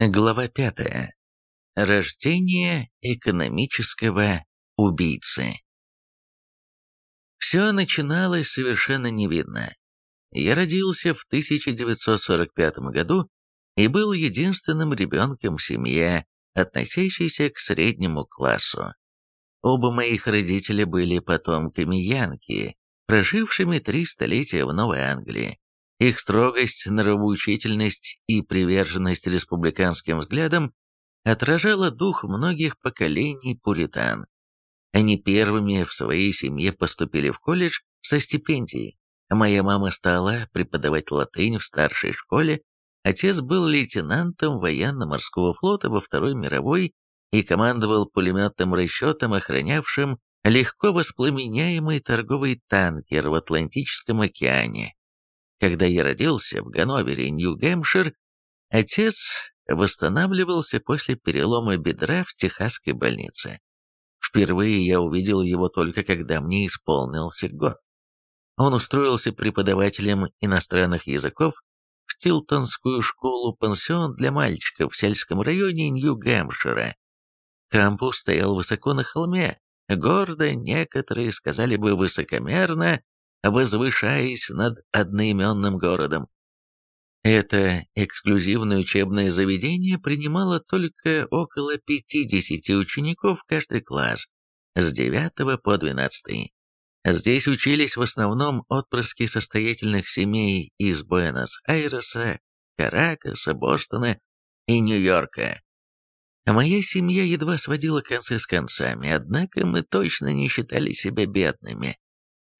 Глава 5. Рождение экономического убийцы. Все начиналось совершенно невидно. Я родился в 1945 году и был единственным ребенком в семье, относящейся к среднему классу. Оба моих родителя были потомками Янки, прожившими три столетия в Новой Англии. Их строгость, нравоучительность и приверженность республиканским взглядам отражала дух многих поколений пуритан. Они первыми в своей семье поступили в колледж со стипендией. Моя мама стала преподавать латынь в старшей школе, отец был лейтенантом военно-морского флота во Второй мировой и командовал пулеметным расчетом, охранявшим легко воспламеняемый торговый танкер в Атлантическом океане. Когда я родился в Ганновере, Нью-Гэмпшир, отец восстанавливался после перелома бедра в техасской больнице. Впервые я увидел его только когда мне исполнился год. Он устроился преподавателем иностранных языков в Тилтонскую школу-пансион для мальчиков в сельском районе Нью-Гэмпшира. Кампус стоял высоко на холме, гордо, некоторые сказали бы высокомерно, возвышаясь над одноименным городом. Это эксклюзивное учебное заведение принимало только около 50 учеников каждый класс, с 9 по 12. Здесь учились в основном отпрыски состоятельных семей из Буэнос-Айреса, Каракаса, Бостона и Нью-Йорка. Моя семья едва сводила концы с концами, однако мы точно не считали себя бедными.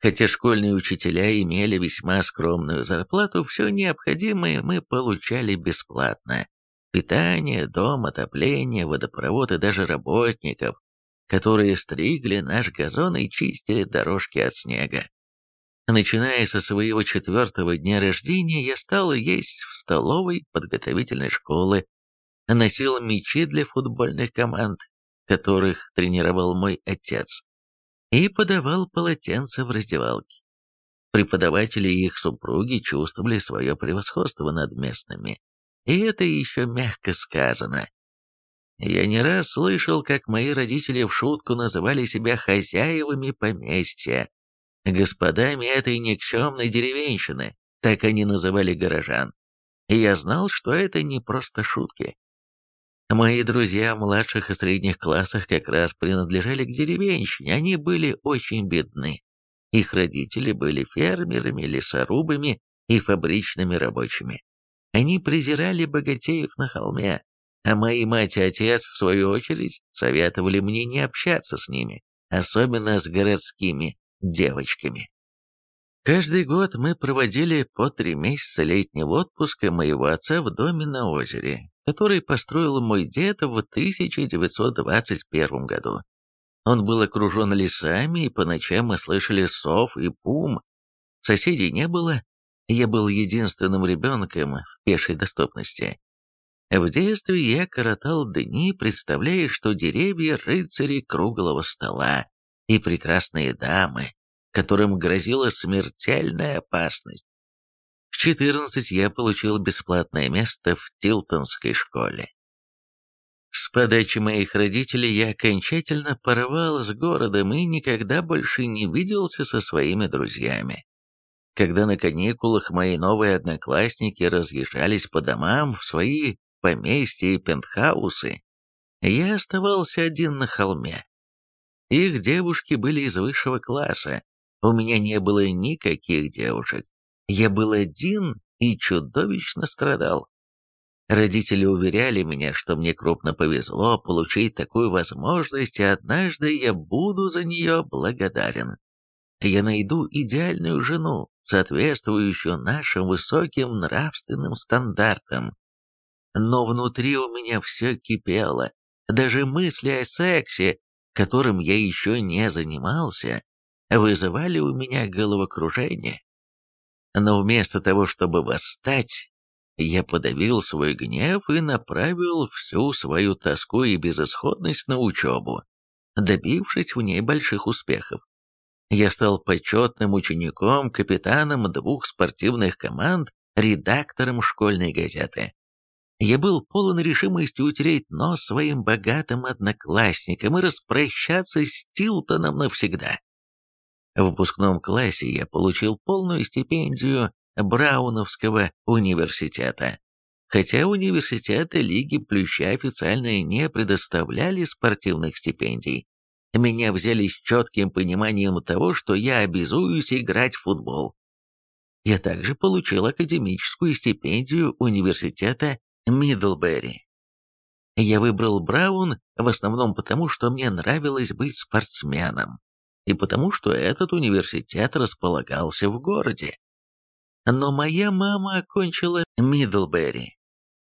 Хотя школьные учителя имели весьма скромную зарплату, все необходимое мы получали бесплатно. Питание, дом, отопление, водопровод и даже работников, которые стригли наш газон и чистили дорожки от снега. Начиная со своего четвертого дня рождения, я стал есть в столовой подготовительной школы, носил мячи для футбольных команд, которых тренировал мой отец и подавал полотенца в раздевалке. Преподаватели и их супруги чувствовали свое превосходство над местными, и это еще мягко сказано. Я не раз слышал, как мои родители в шутку называли себя хозяевами поместья, господами этой никчемной деревенщины, так они называли горожан. И я знал, что это не просто шутки. Мои друзья в младших и средних классах как раз принадлежали к деревенщине, они были очень бедны. Их родители были фермерами, лесорубами и фабричными рабочими. Они презирали богатеев на холме, а мои мать и отец, в свою очередь, советовали мне не общаться с ними, особенно с городскими девочками. Каждый год мы проводили по три месяца летнего отпуска моего отца в доме на озере, который построил мой дед в 1921 году. Он был окружен лесами, и по ночам мы слышали сов и пум. Соседей не было, я был единственным ребенком в пешей доступности. В детстве я коротал дни, представляя, что деревья — рыцари круглого стола и прекрасные дамы, которым грозила смертельная опасность. В 14 я получил бесплатное место в Тилтонской школе. С подачи моих родителей я окончательно порвал с городом и никогда больше не виделся со своими друзьями. Когда на каникулах мои новые одноклассники разъезжались по домам в свои поместья и пентхаусы, я оставался один на холме. Их девушки были из высшего класса, у меня не было никаких девушек. Я был один и чудовищно страдал. Родители уверяли меня, что мне крупно повезло получить такую возможность, и однажды я буду за нее благодарен. Я найду идеальную жену, соответствующую нашим высоким нравственным стандартам. Но внутри у меня все кипело. Даже мысли о сексе, которым я еще не занимался, вызывали у меня головокружение. Но вместо того, чтобы восстать, я подавил свой гнев и направил всю свою тоску и безысходность на учебу, добившись в ней больших успехов. Я стал почетным учеником, капитаном двух спортивных команд, редактором школьной газеты. Я был полон решимости утереть нос своим богатым одноклассникам и распрощаться с Тилтоном навсегда. В выпускном классе я получил полную стипендию Брауновского университета. Хотя университеты Лиги Плюща официально не предоставляли спортивных стипендий, меня взяли с четким пониманием того, что я обязуюсь играть в футбол. Я также получил академическую стипендию университета Мидлбери. Я выбрал Браун в основном потому, что мне нравилось быть спортсменом, и потому, что этот университет располагался в городе. Но моя мама окончила Мидлбери,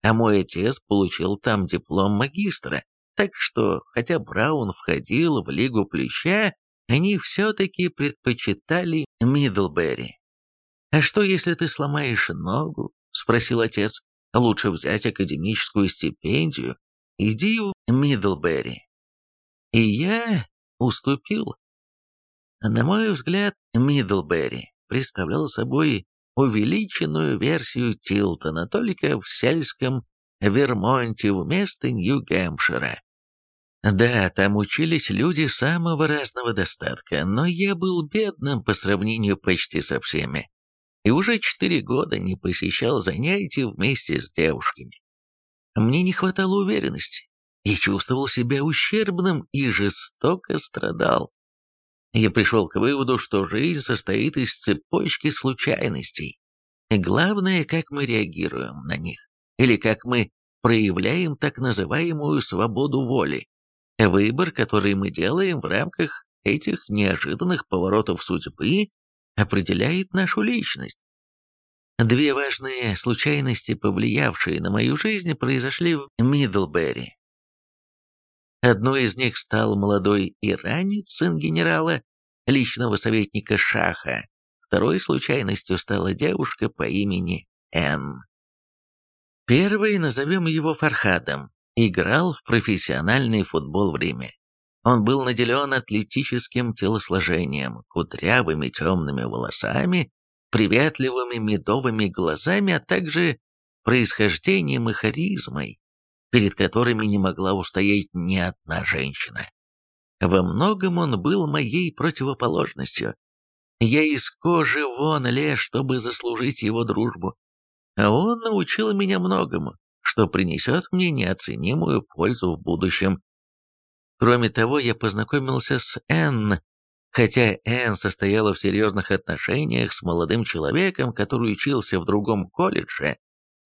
а мой отец получил там диплом магистра, так что, хотя Браун входил в Лигу Плюща, они все-таки предпочитали Мидлбери. «А что, если ты сломаешь ногу?» — спросил отец. «Лучше взять академическую стипендию. Иди в Мидлбери». И я уступил. На мой взгляд, Мидлбери представлял собой увеличенную версию Тилтона, только в сельском Вермонте вместо Нью-Гэмпшира. Да, там учились люди самого разного достатка, но я был бедным по сравнению почти со всеми и уже четыре года не посещал занятий вместе с девушками. Мне не хватало уверенности, я чувствовал себя ущербным и жестоко страдал. Я пришел к выводу, что жизнь состоит из цепочки случайностей. Главное, как мы реагируем на них, или как мы проявляем так называемую свободу воли. Выбор, который мы делаем в рамках этих неожиданных поворотов судьбы, определяет нашу личность. Две важные случайности, повлиявшие на мою жизнь, произошли в Мидлбери. Одной из них стал молодой иранец, сын генерала, личного советника Шаха. Второй случайностью стала девушка по имени Энн. Первый, назовем его Фархадом, играл в профессиональный футбол в Риме. Он был наделен атлетическим телосложением, кудрявыми темными волосами, приветливыми медовыми глазами, а также происхождением и харизмой, перед которыми не могла устоять ни одна женщина. Во многом он был моей противоположностью. Я из кожи вон лез, чтобы заслужить его дружбу. А он научил меня многому, что принесет мне неоценимую пользу в будущем. Кроме того, я познакомился с Энн, хотя Энн состояла в серьезных отношениях с молодым человеком, который учился в другом колледже,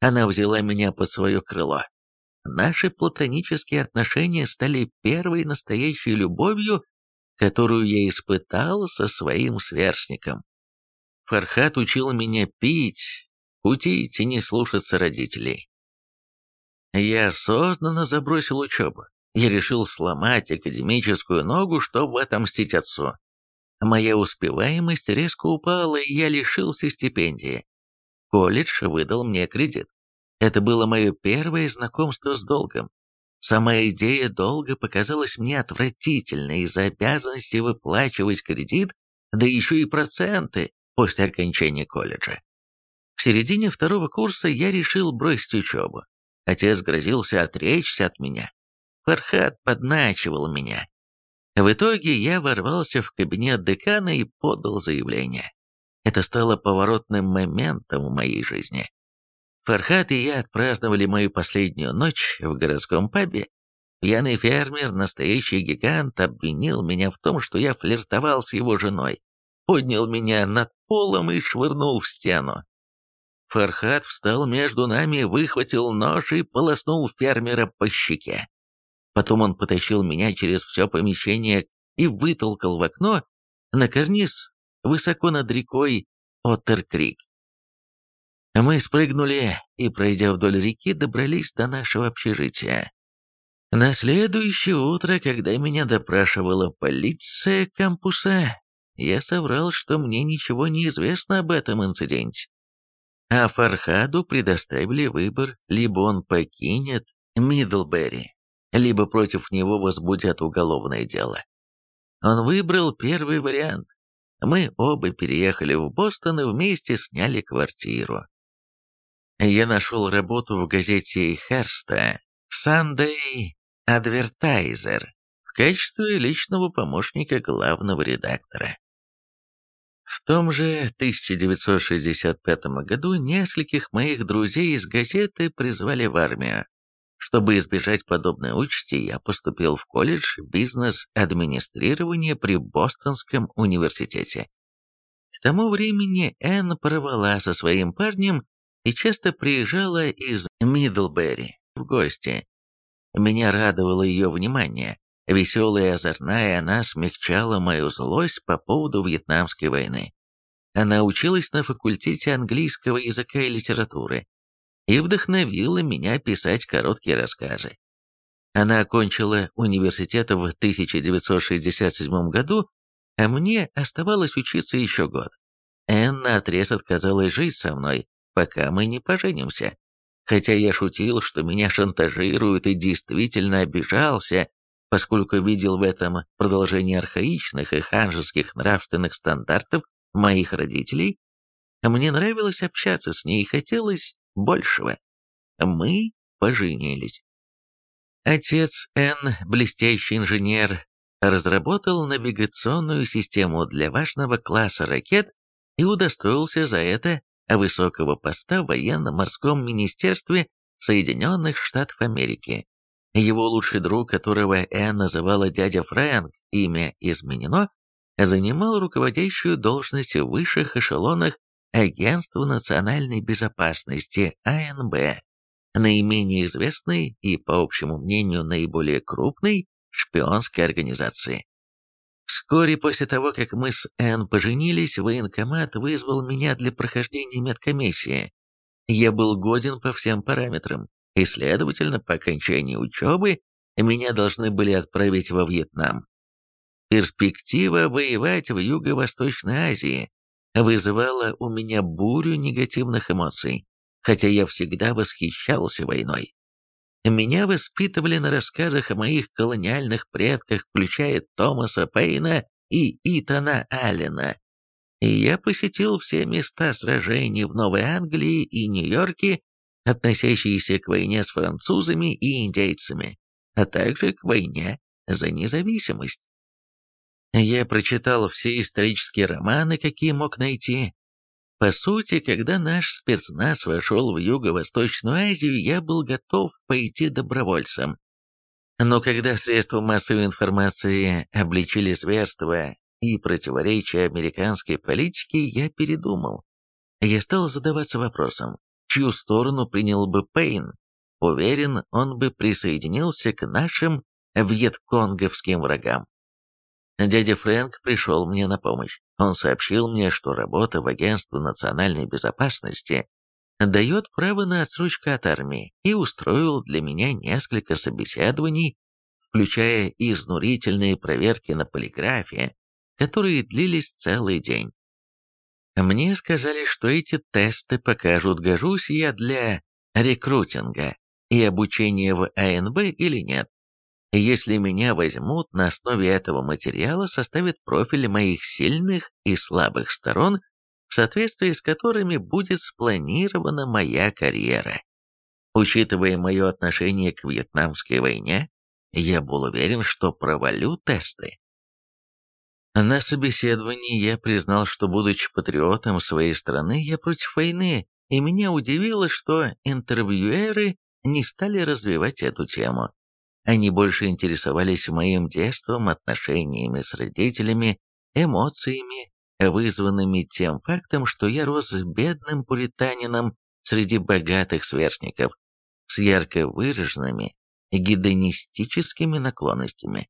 она взяла меня под свое крыло. Наши платонические отношения стали первой настоящей любовью, которую я испытал со своим сверстником. Фархат учил меня пить, кутить и не слушаться родителей. Я осознанно забросил учебу. Я решил сломать академическую ногу, чтобы отомстить отцу. Моя успеваемость резко упала, и я лишился стипендии. Колледж выдал мне кредит. Это было мое первое знакомство с долгом. Сама идея долга показалась мне отвратительной из-за обязанности выплачивать кредит, да еще и проценты после окончания колледжа. В середине второго курса я решил бросить учебу. Отец грозился отречься от меня, Фархат подначивал меня. В итоге я ворвался в кабинет декана и подал заявление. Это стало поворотным моментом в моей жизни. Фархат и я отпраздновали мою последнюю ночь в городском пабе. Пьяный фермер, настоящий гигант, обвинил меня в том, что я флиртовал с его женой, поднял меня над полом и швырнул в стену. Фархат встал между нами, выхватил нож и полоснул фермера по щеке. Потом он потащил меня через все помещение и вытолкал в окно на карниз высоко над рекой Оттеркрик. Мы спрыгнули и, пройдя вдоль реки, добрались до нашего общежития. На следующее утро, когда меня допрашивала полиция кампуса, я соврал, что мне ничего не известно об этом инциденте. А Фархаду предоставили выбор, либо он покинет Мидлбери, либо против него возбудят уголовное дело. Он выбрал первый вариант. Мы оба переехали в Бостон и вместе сняли квартиру. Я нашел работу в газете Херста «Sunday Advertiser» в качестве личного помощника главного редактора. В том же 1965 году нескольких моих друзей из газеты призвали в армию. Чтобы избежать подобной участи, я поступил в колледж бизнес-администрирования при Бостонском университете. К тому времени Энн порвала со своим парнем и часто приезжала из Мидлбери в гости. Меня радовало ее внимание. Веселая и озорная, она смягчала мою злость по поводу Вьетнамской войны. Она училась на факультете английского языка и литературы и вдохновила меня писать короткие рассказы. Она окончила университет в 1967 году, а мне оставалось учиться еще год. Энна отрез отказалась жить со мной, пока мы не поженимся. Хотя я шутил, что меня шантажируют и действительно обижался, поскольку видел в этом продолжение архаичных и ханжеских нравственных стандартов моих родителей, мне нравилось общаться с ней и хотелось большего. Мы поженились. Отец Н, блестящий инженер, разработал навигационную систему для важного класса ракет и удостоился за это высокого поста в военно-морском министерстве Соединенных Штатов Америки. Его лучший друг, которого Энн называла дядя Фрэнк, имя изменено, занимал руководящую должность в высших эшелонах Агентства национальной безопасности АНБ, наименее известной и, по общему мнению, наиболее крупной шпионской организации. Вскоре после того, как мы с Энн поженились, военкомат вызвал меня для прохождения медкомиссии. Я был годен по всем параметрам, и, следовательно, по окончании учебы меня должны были отправить во Вьетнам. Перспектива воевать в Юго-Восточной Азии вызывала у меня бурю негативных эмоций, хотя я всегда восхищался войной. Меня воспитывали на рассказах о моих колониальных предках, включая Томаса Пейна и Итана Аллена. И я посетил все места сражений в Новой Англии и Нью-Йорке, относящиеся к войне с французами и индейцами, а также к войне за независимость. Я прочитал все исторические романы, какие мог найти, по сути, когда наш спецназ вошел в Юго-Восточную Азию, я был готов пойти добровольцем. Но когда средства массовой информации обличили зверство и противоречия американской политике, я передумал. Я стал задаваться вопросом, чью сторону принял бы Пейн. Уверен, он бы присоединился к нашим вьетконговским врагам. Дядя Фрэнк пришел мне на помощь. Он сообщил мне, что работа в Агентстве национальной безопасности дает право на отсрочку от армии и устроил для меня несколько собеседований, включая изнурительные проверки на полиграфе, которые длились целый день. Мне сказали, что эти тесты покажут, гожусь я для рекрутинга и обучения в АНБ или нет. Если меня возьмут, на основе этого материала составят профили моих сильных и слабых сторон, в соответствии с которыми будет спланирована моя карьера. Учитывая мое отношение к Вьетнамской войне, я был уверен, что провалю тесты. На собеседовании я признал, что, будучи патриотом своей страны, я против войны, и меня удивило, что интервьюеры не стали развивать эту тему. Они больше интересовались моим детством, отношениями с родителями, эмоциями, вызванными тем фактом, что я рос бедным пуританином среди богатых сверстников, с ярко выраженными гедонистическими наклонностями.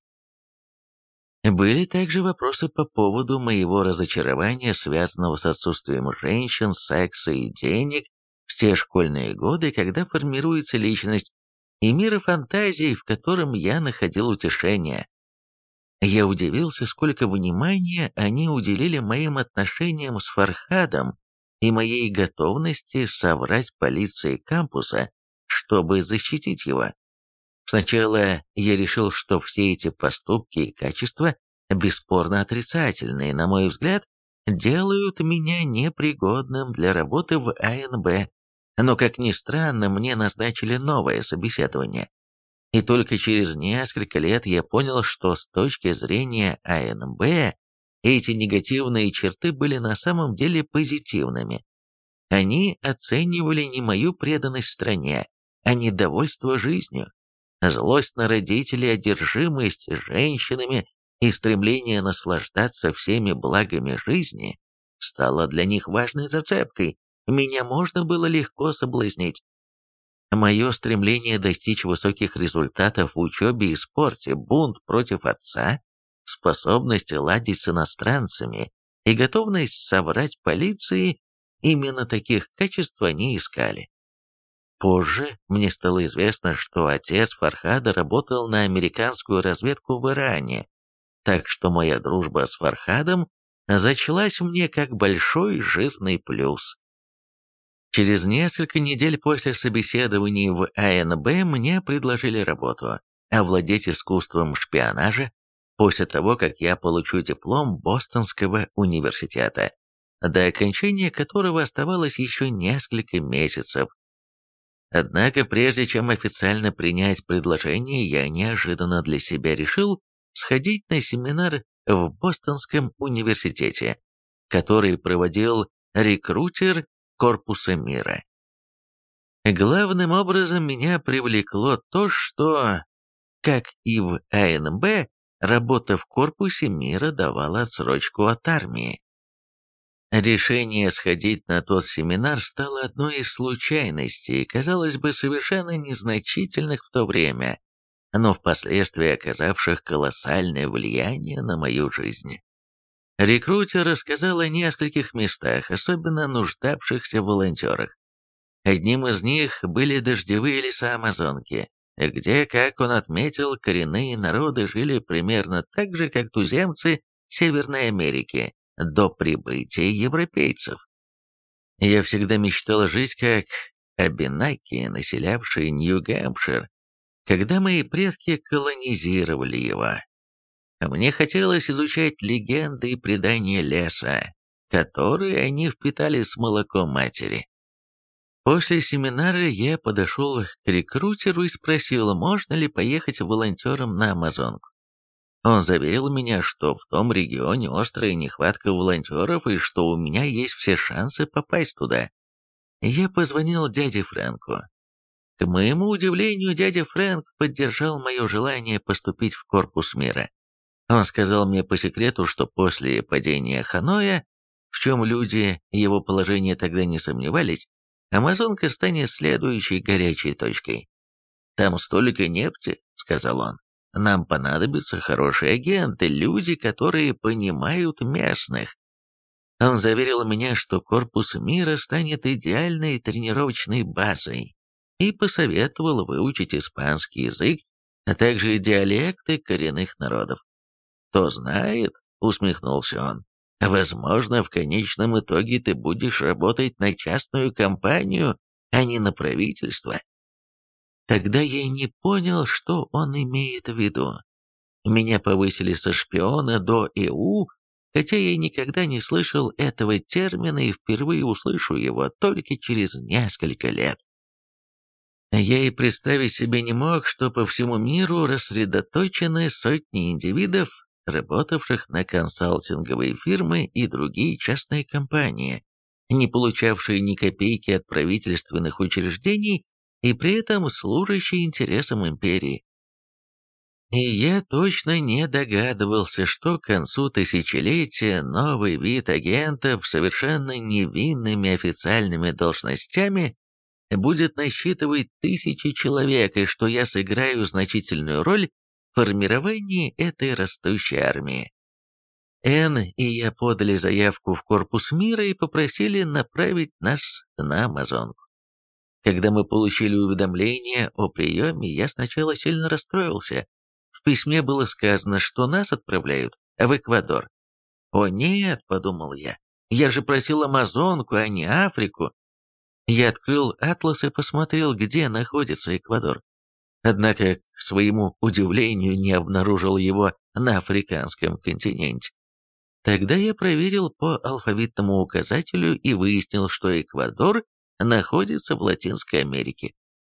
Были также вопросы по поводу моего разочарования, связанного с отсутствием женщин, секса и денег в те школьные годы, когда формируется личность, и мира фантазий, в котором я находил утешение. Я удивился, сколько внимания они уделили моим отношениям с Фархадом и моей готовности соврать полиции кампуса, чтобы защитить его. Сначала я решил, что все эти поступки и качества, бесспорно отрицательные, на мой взгляд, делают меня непригодным для работы в АНБ, но, как ни странно, мне назначили новое собеседование. И только через несколько лет я понял, что с точки зрения АНБ эти негативные черты были на самом деле позитивными. Они оценивали не мою преданность стране, а недовольство жизнью, злость на родителей, одержимость женщинами и стремление наслаждаться всеми благами жизни стало для них важной зацепкой, меня можно было легко соблазнить. Мое стремление достичь высоких результатов в учебе и спорте, бунт против отца, способность ладить с иностранцами и готовность соврать полиции, именно таких качеств они искали. Позже мне стало известно, что отец Фархада работал на американскую разведку в Иране, так что моя дружба с Фархадом зачлась мне как большой жирный плюс. Через несколько недель после собеседований в АНБ мне предложили работу овладеть искусством шпионажа после того, как я получу диплом Бостонского университета, до окончания которого оставалось еще несколько месяцев. Однако прежде чем официально принять предложение, я неожиданно для себя решил сходить на семинар в Бостонском университете, который проводил рекрутер корпуса мира. Главным образом меня привлекло то, что, как и в АНБ, работа в корпусе мира давала отсрочку от армии. Решение сходить на тот семинар стало одной из случайностей, казалось бы, совершенно незначительных в то время, но впоследствии оказавших колоссальное влияние на мою жизнь. Рекрутер рассказал о нескольких местах, особенно нуждавшихся в волонтерах. Одним из них были дождевые леса Амазонки, где, как он отметил, коренные народы жили примерно так же, как туземцы Северной Америки до прибытия европейцев. Я всегда мечтал жить как абинаки, населявшие Нью-Гэмпшир, когда мои предки колонизировали его. Мне хотелось изучать легенды и предания леса, которые они впитали с молоком матери. После семинара я подошел к рекрутеру и спросил, можно ли поехать волонтером на Амазонку. Он заверил меня, что в том регионе острая нехватка волонтеров и что у меня есть все шансы попасть туда. Я позвонил дяде Фрэнку. К моему удивлению, дядя Фрэнк поддержал мое желание поступить в корпус мира. Он сказал мне по секрету, что после падения Ханоя, в чем люди его положения тогда не сомневались, Амазонка станет следующей горячей точкой. «Там столько нефти», — сказал он. «Нам понадобятся хорошие агенты, люди, которые понимают местных». Он заверил меня, что корпус мира станет идеальной тренировочной базой и посоветовал выучить испанский язык, а также диалекты коренных народов. «Кто знает», — усмехнулся он, — «возможно, в конечном итоге ты будешь работать на частную компанию, а не на правительство». Тогда я не понял, что он имеет в виду. Меня повысили со шпиона до ЭУ, хотя я никогда не слышал этого термина и впервые услышу его только через несколько лет. Я и представить себе не мог, что по всему миру рассредоточены сотни индивидов, работавших на консалтинговые фирмы и другие частные компании, не получавшие ни копейки от правительственных учреждений и при этом служащие интересам империи. И я точно не догадывался, что к концу тысячелетия новый вид агентов совершенно невинными официальными должностями будет насчитывать тысячи человек, и что я сыграю значительную роль формировании этой растущей армии. Энн и я подали заявку в Корпус мира и попросили направить нас на Амазонку. Когда мы получили уведомление о приеме, я сначала сильно расстроился. В письме было сказано, что нас отправляют в Эквадор. «О нет», — подумал я, — «я же просил Амазонку, а не Африку». Я открыл атлас и посмотрел, где находится Эквадор однако, к своему удивлению, не обнаружил его на африканском континенте. Тогда я проверил по алфавитному указателю и выяснил, что Эквадор находится в Латинской Америке.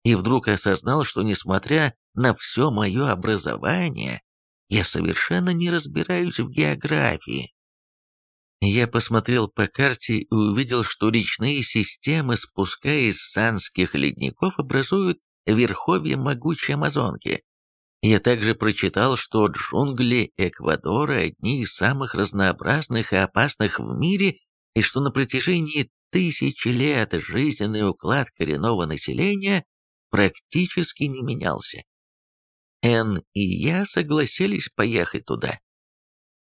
И вдруг осознал, что несмотря на все мое образование, я совершенно не разбираюсь в географии. Я посмотрел по карте и увидел, что речные системы, спускаясь с санских ледников, образуют верховье могучей Амазонки. Я также прочитал, что джунгли Эквадора одни из самых разнообразных и опасных в мире, и что на протяжении тысячи лет жизненный уклад коренного населения практически не менялся. Эн и я согласились поехать туда.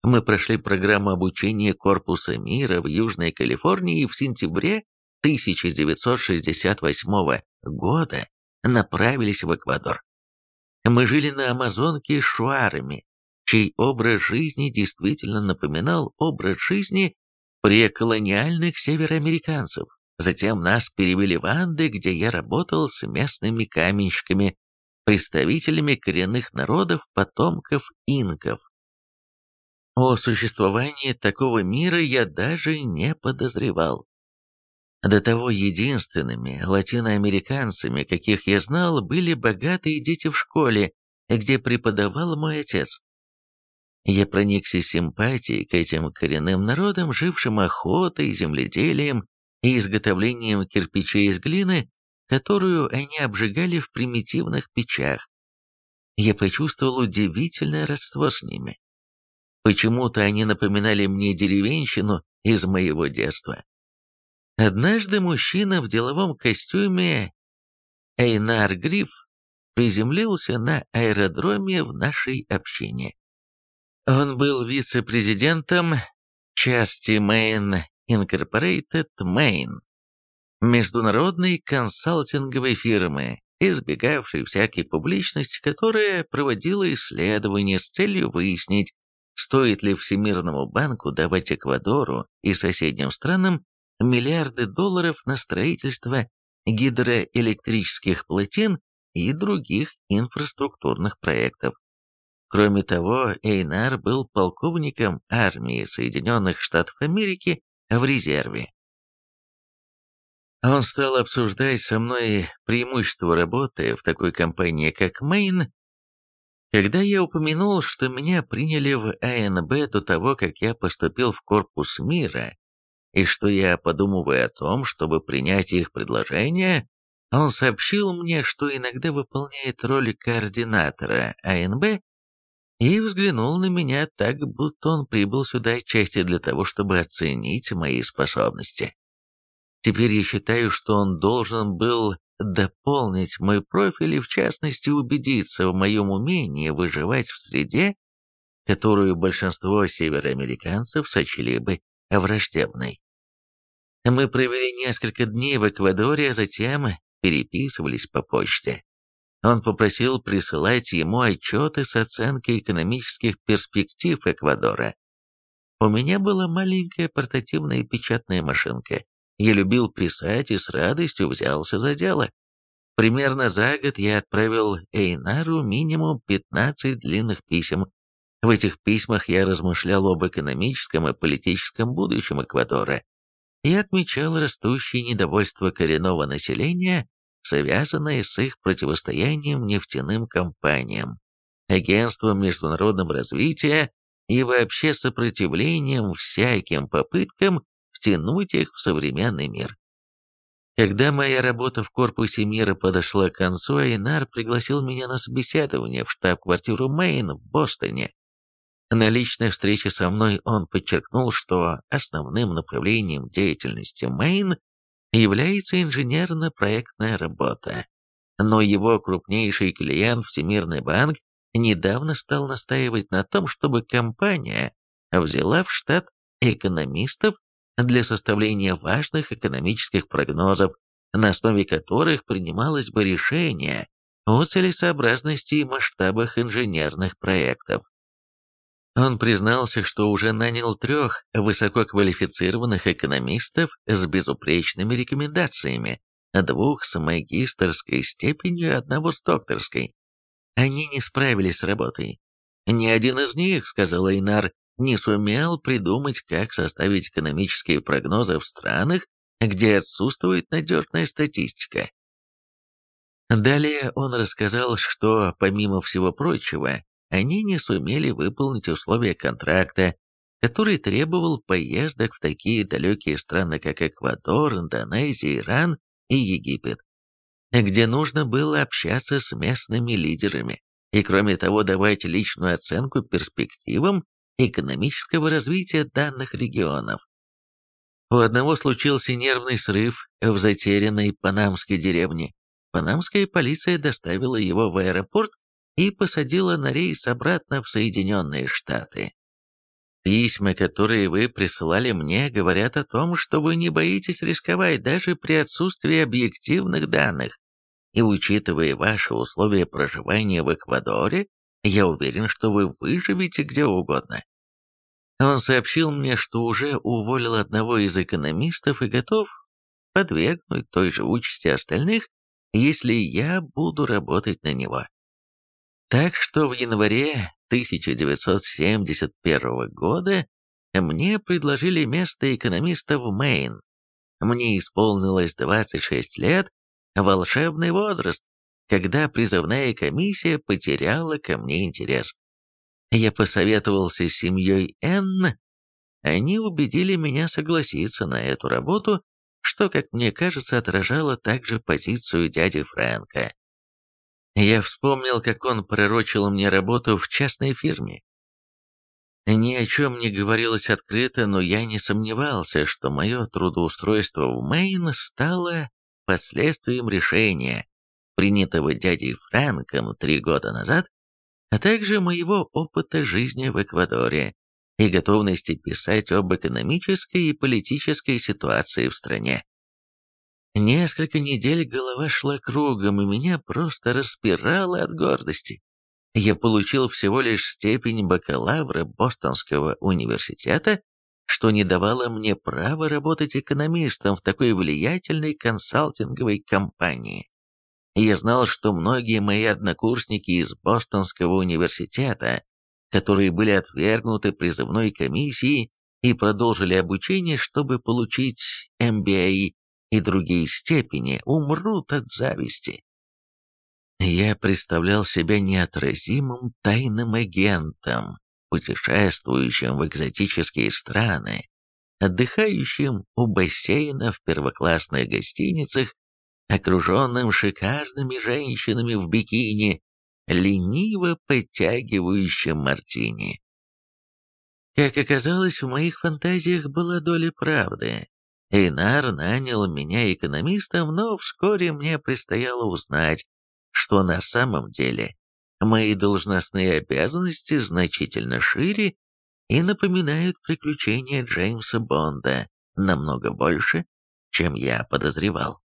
Мы прошли программу обучения Корпуса мира в Южной Калифорнии и в сентябре 1968 года направились в Эквадор. Мы жили на Амазонке с шуарами, чей образ жизни действительно напоминал образ жизни преколониальных североамериканцев. Затем нас перевели в Анды, где я работал с местными каменщиками, представителями коренных народов, потомков инков. О существовании такого мира я даже не подозревал. До того единственными латиноамериканцами, каких я знал, были богатые дети в школе, где преподавал мой отец. Я проникся симпатией к этим коренным народам, жившим охотой, земледелием и изготовлением кирпичей из глины, которую они обжигали в примитивных печах. Я почувствовал удивительное родство с ними. Почему-то они напоминали мне деревенщину из моего детства. Однажды мужчина в деловом костюме Эйнар Гриф приземлился на аэродроме в нашей общине. Он был вице-президентом части Main Incorporated Main, международной консалтинговой фирмы, избегавшей всякой публичности, которая проводила исследования с целью выяснить, стоит ли Всемирному банку давать Эквадору и соседним странам миллиарды долларов на строительство гидроэлектрических плотин и других инфраструктурных проектов. Кроме того, Эйнар был полковником армии Соединенных Штатов Америки в резерве. Он стал обсуждать со мной преимущества работы в такой компании, как Мэйн, когда я упомянул, что меня приняли в АНБ до того, как я поступил в Корпус мира, и что я подумываю о том, чтобы принять их предложение, он сообщил мне, что иногда выполняет роль координатора АНБ, и взглянул на меня так, будто он прибыл сюда отчасти для того, чтобы оценить мои способности. Теперь я считаю, что он должен был дополнить мой профиль и, в частности, убедиться в моем умении выживать в среде, которую большинство североамериканцев сочли бы враждебной. Мы провели несколько дней в Эквадоре, а затем переписывались по почте. Он попросил присылать ему отчеты с оценкой экономических перспектив Эквадора. У меня была маленькая портативная печатная машинка, я любил писать и с радостью взялся за дело. Примерно за год я отправил Эйнару минимум 15 длинных писем. В этих письмах я размышлял об экономическом и политическом будущем Эквадора и отмечал растущее недовольство коренного населения, связанное с их противостоянием нефтяным компаниям, агентствам международного развития и вообще сопротивлением всяким попыткам втянуть их в современный мир. Когда моя работа в корпусе мира подошла к концу, Айнар пригласил меня на собеседование в штаб-квартиру Мэйн в Бостоне. На личной встрече со мной он подчеркнул, что основным направлением деятельности Мэйн является инженерно-проектная работа. Но его крупнейший клиент Всемирный банк недавно стал настаивать на том, чтобы компания взяла в штат экономистов для составления важных экономических прогнозов, на основе которых принималось бы решение о целесообразности и масштабах инженерных проектов. Он признался, что уже нанял трех высококвалифицированных экономистов с безупречными рекомендациями, двух с магистрской степенью и одного с докторской. Они не справились с работой. «Ни один из них, — сказал Эйнар, не сумел придумать, как составить экономические прогнозы в странах, где отсутствует надежная статистика. Далее он рассказал, что, помимо всего прочего, они не сумели выполнить условия контракта, который требовал поездок в такие далекие страны, как Эквадор, Индонезия, Иран и Египет, где нужно было общаться с местными лидерами и, кроме того, давать личную оценку перспективам экономического развития данных регионов. У одного случился нервный срыв в затерянной панамской деревне. Панамская полиция доставила его в аэропорт и посадила на рейс обратно в Соединенные Штаты. Письма, которые вы присылали мне, говорят о том, что вы не боитесь рисковать даже при отсутствии объективных данных. И учитывая ваши условия проживания в Эквадоре, я уверен, что вы выживете где угодно. Он сообщил мне, что уже уволил одного из экономистов и готов подвергнуть той же участи остальных, если я буду работать на него. Так что в январе 1971 года мне предложили место экономиста в Мэйн. Мне исполнилось 26 лет, волшебный возраст, когда призывная комиссия потеряла ко мне интерес. Я посоветовался с семьей Н. Они убедили меня согласиться на эту работу, что, как мне кажется, отражало также позицию дяди Фрэнка. Я вспомнил, как он пророчил мне работу в частной фирме. Ни о чем не говорилось открыто, но я не сомневался, что мое трудоустройство в Мэйн стало последствием решения, принятого дядей Фрэнком три года назад, а также моего опыта жизни в Эквадоре и готовности писать об экономической и политической ситуации в стране. Несколько недель голова шла кругом, и меня просто распирало от гордости. Я получил всего лишь степень бакалавра Бостонского университета, что не давало мне права работать экономистом в такой влиятельной консалтинговой компании. Я знал, что многие мои однокурсники из Бостонского университета, которые были отвергнуты призывной комиссией и продолжили обучение, чтобы получить MBA, и другие степени умрут от зависти. Я представлял себя неотразимым тайным агентом, путешествующим в экзотические страны, отдыхающим у бассейна в первоклассных гостиницах, окруженным шикарными женщинами в бикини, лениво подтягивающим мартини. Как оказалось, в моих фантазиях была доля правды. Эйнар нанял меня экономистом, но вскоре мне предстояло узнать, что на самом деле мои должностные обязанности значительно шире и напоминают приключения Джеймса Бонда намного больше, чем я подозревал.